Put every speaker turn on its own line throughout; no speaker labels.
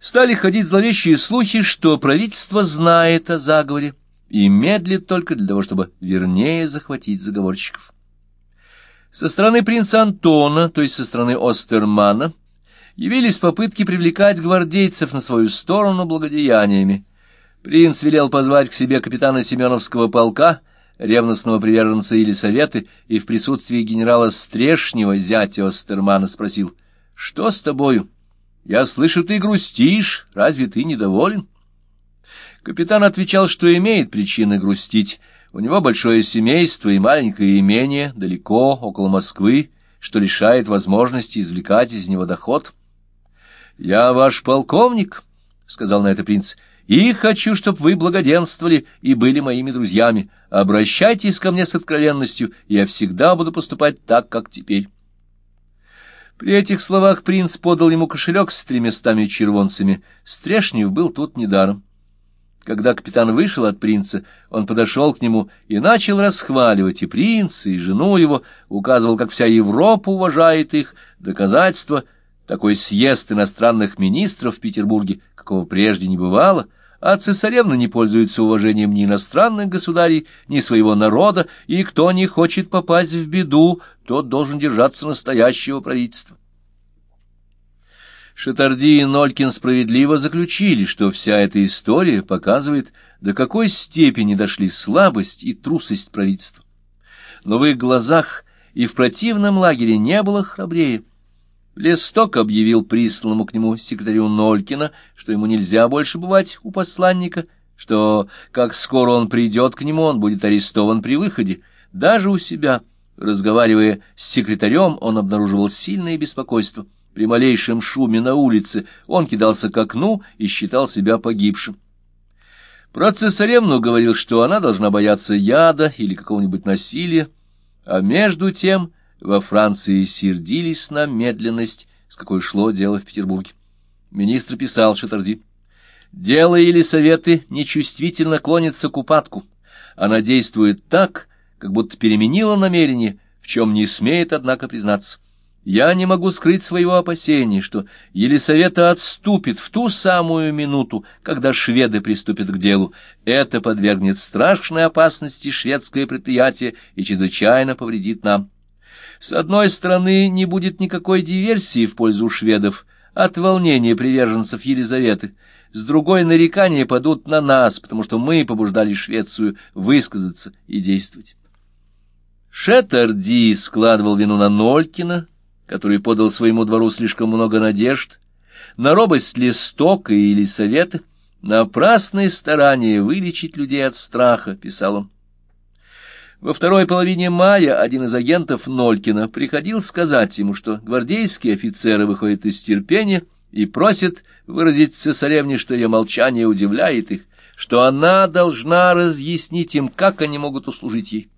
Стали ходить зловещие слухи, что правительство знает о заговоре и медлит только для того, чтобы вернее захватить заговорщиков. Со стороны принца Антона, то есть со стороны Остермана, явились попытки привлекать гвардейцев на свою сторону благодеяниями. Принц велел позвать к себе капитана Семеновского полка, ревностного приверженца Елисаветы, и в присутствии генерала Стрешнего, зятя Остермана, спросил, «Что с тобою?» Я слышу, ты грустишь. Разве ты недоволен? Капитан отвечал, что имеет причины грустить. У него большое семейство и маленькое имение, далеко, около Москвы, что лишает возможности извлекать из него доход. «Я ваш полковник», — сказал на это принц, — «и хочу, чтобы вы благоденствовали и были моими друзьями. Обращайтесь ко мне с откровенностью, я всегда буду поступать так, как теперь». При этих словах принц подал ему кошелек с тремястами червонцами. Стрешнев был тут недаром. Когда капитан вышел от принца, он подошел к нему и начал расхваливать и принца, и жену его, указывал, как вся Европа уважает их, доказательства, такой съезд иностранных министров в Петербурге, какого прежде не бывало, а цесаревна не пользуется уважением ни иностранных государей, ни своего народа, и кто не хочет попасть в беду, тот должен держаться настоящего правительства. Шатарди и Нолькин справедливо заключили, что вся эта история показывает, до какой степени дошли слабость и трусость правительства. Но в их глазах и в противном лагере не было храбрее. Лесток объявил присланному к нему секретарю Нолькина, что ему нельзя больше бывать у посланника, что, как скоро он придет к нему, он будет арестован при выходе. Даже у себя, разговаривая с секретарем, он обнаруживал сильное беспокойство. При малейшем шуме на улице он кидался к окну и считал себя погибшим. Про цесаревну говорил, что она должна бояться яда или какого-нибудь насилия, а между тем во Франции сердились на медленность, с какой шло дело в Петербурге. Министр писал Шатарди. «Дело или советы нечувствительно клонится к упадку. Она действует так, как будто переменила намерение, в чем не смеет, однако, признаться. Я не могу скрыть своего опасения, что Елисавета отступит в ту самую минуту, когда шведы приступят к делу. Это подвергнет страшной опасности шведское предприятие и чрезвычайно повредит нам. С одной стороны, не будет никакой диверсии в пользу шведов от волнения приверженцев Елизаветы, с другой нарекания падут на нас, потому что мы побуждали Швецию высказаться и действовать. Шеттарди складывал вину на Нолькина, который подал своему двору слишком много надежд, на робость Листока или Совета, напрасные старания вылечить людей от страха, писал он. Во второй половине мая один из агентов Нолькина приходил сказать ему, что гвардейские офицеры выходят из терпения и просят выразить цесаревне, что ее молчание удивляет их, что она должна разъяснить им, как они могут услужить ей.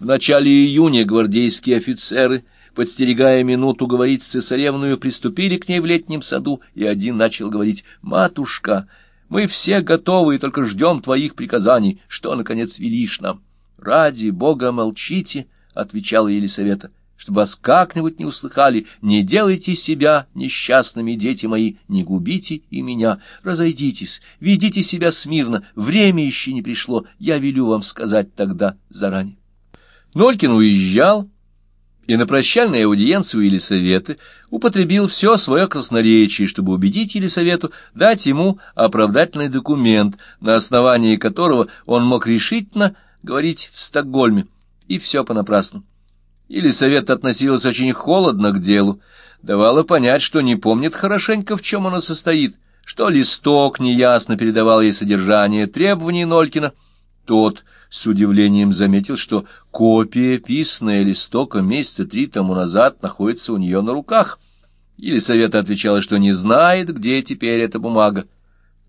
В начале июня гвардейские офицеры, подстерегая минуту говорить с цесаревную, приступили к ней в летнем саду, и один начал говорить «Матушка, мы все готовы и только ждем твоих приказаний, что, наконец, велишь нам». «Ради Бога молчите», — отвечала Елисавета, — «чтобы вас как-нибудь не услыхали. Не делайте себя несчастными, дети мои, не губите и меня. Разойдитесь, ведите себя смирно, время еще не пришло, я велю вам сказать тогда заранее». Нолькин уезжал, и на прощальной аудиенцию Елисаветы употребил все свое красноречие, чтобы убедить Елисавету дать ему оправдательный документ, на основании которого он мог решительно говорить в Стокгольме, и все понапрасну. Елисавета относилась очень холодно к делу, давала понять, что не помнит хорошенько, в чем оно состоит, что листок неясно передавал ей содержание требований Нолькина. Тот с удивлением заметил, что копия, писанная листока месяца три тому назад, находится у нее на руках. Елисавета отвечала, что не знает, где теперь эта бумага.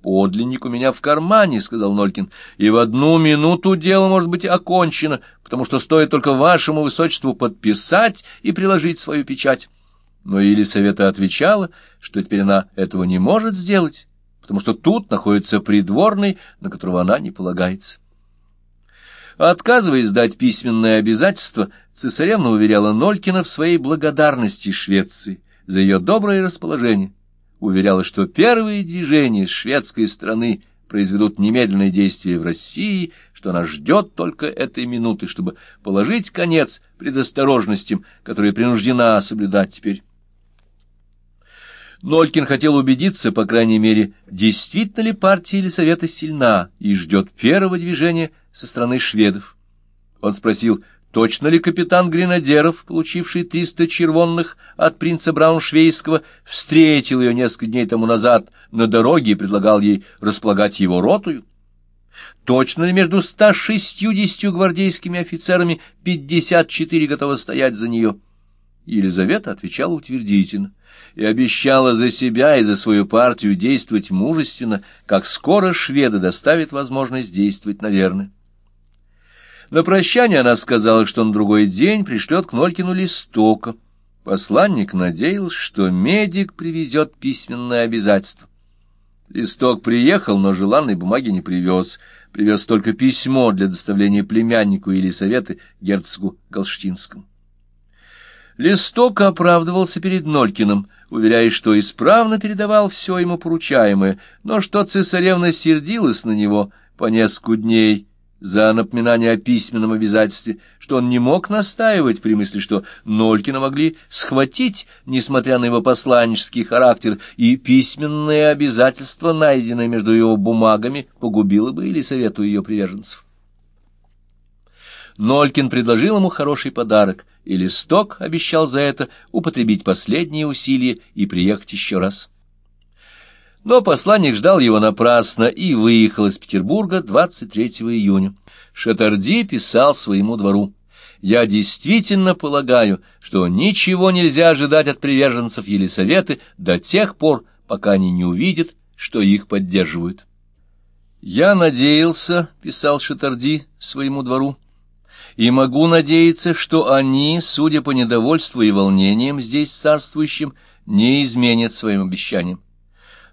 «Подлинник у меня в кармане», — сказал Нолькин, — «и в одну минуту дело может быть окончено, потому что стоит только вашему высочеству подписать и приложить свою печать». Но Елисавета отвечала, что теперь она этого не может сделать, потому что тут находится придворный, на которого она не полагается. Отказываясь дать письменное обязательство, цесаревна уверяла Нолькина в своей благодарности Швеции за ее доброе расположение уверяла, что первые движения шведской страны произведут немедленное действие в России, что она ждет только этой минуты, чтобы положить конец предосторожностям, которые принуждена соблюдать теперь. Нолькин хотел убедиться, по крайней мере, действительно ли партия или совета сильна и ждет первого движения со стороны шведов. Он спросил, точно ли капитан Гренадеров, получивший триста червонных от принца Брауншвейского, встретил ее несколько дней тому назад на дороге и предлагал ей располагать его ротую? Точно ли между ста шестьюдесятью гвардейскими офицерами пятьдесят четыре готовы стоять за нее? Елизавета отвечала утвердительно и обещала за себя и за свою партию действовать мужественно, как скоро шведы доставят возможность действовать наверное. На прощание она сказала, что на другой день пришлет к Нолькину листока. Посланник надеялся, что медик привезет письменное обязательство. Листок приехал, но желанной бумаги не привез. Привез только письмо для доставления племяннику или советы герцогу Галштинскому. Листок оправдывался перед Нолькиным, уверяя, что исправно передавал все ему поручаемое, но что цесаревна сердилась на него по несколько дней за напоминание о письменном обязательстве, что он не мог настаивать при мысли, что Нолькина могли схватить, несмотря на его посланнический характер, и письменное обязательство, найденное между его бумагами, погубило бы или совету ее приверженцев. Нолькин предложил ему хороший подарок, и Листок обещал за это употребить последние усилия и приехать еще раз. Но посланник ждал его напрасно и выехал из Петербурга 23 июня. Шатарди писал своему двору. «Я действительно полагаю, что ничего нельзя ожидать от приверженцев Елисаветы до тех пор, пока они не увидят, что их поддерживают». «Я надеялся», — писал Шатарди своему двору, — и могу надеяться, что они, судя по недовольству и волнениям здесь царствующим, не изменят своим обещаниям.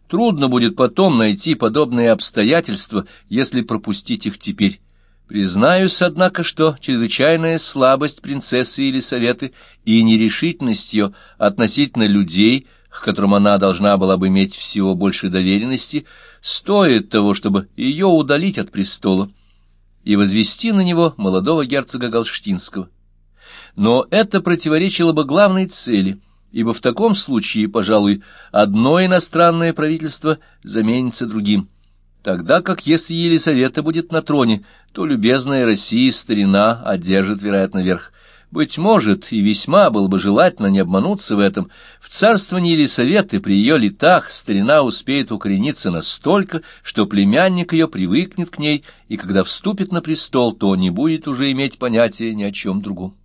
Трудно будет потом найти подобные обстоятельства, если пропустить их теперь. Признаюсь, однако, что чрезвычайная слабость принцессы или советы и нерешительность ее относительно людей, к которым она должна была бы иметь всего больше доверенности, стоит того, чтобы ее удалить от престола и возвести на него молодого герцога Галштинского. Но это противоречило бы главной цели, ибо в таком случае, пожалуй, одно иностранное правительство заменится другим, тогда как если Елисавета будет на троне, то любезная Россия старина одержит, вероятно, верх. Быть может, и весьма было бы желательно не обмануться в этом, в царствовании Елисаветы при ее летах старина успеет укорениться настолько, что племянник ее привыкнет к ней, и когда вступит на престол, то не будет уже иметь понятия ни о чем другом.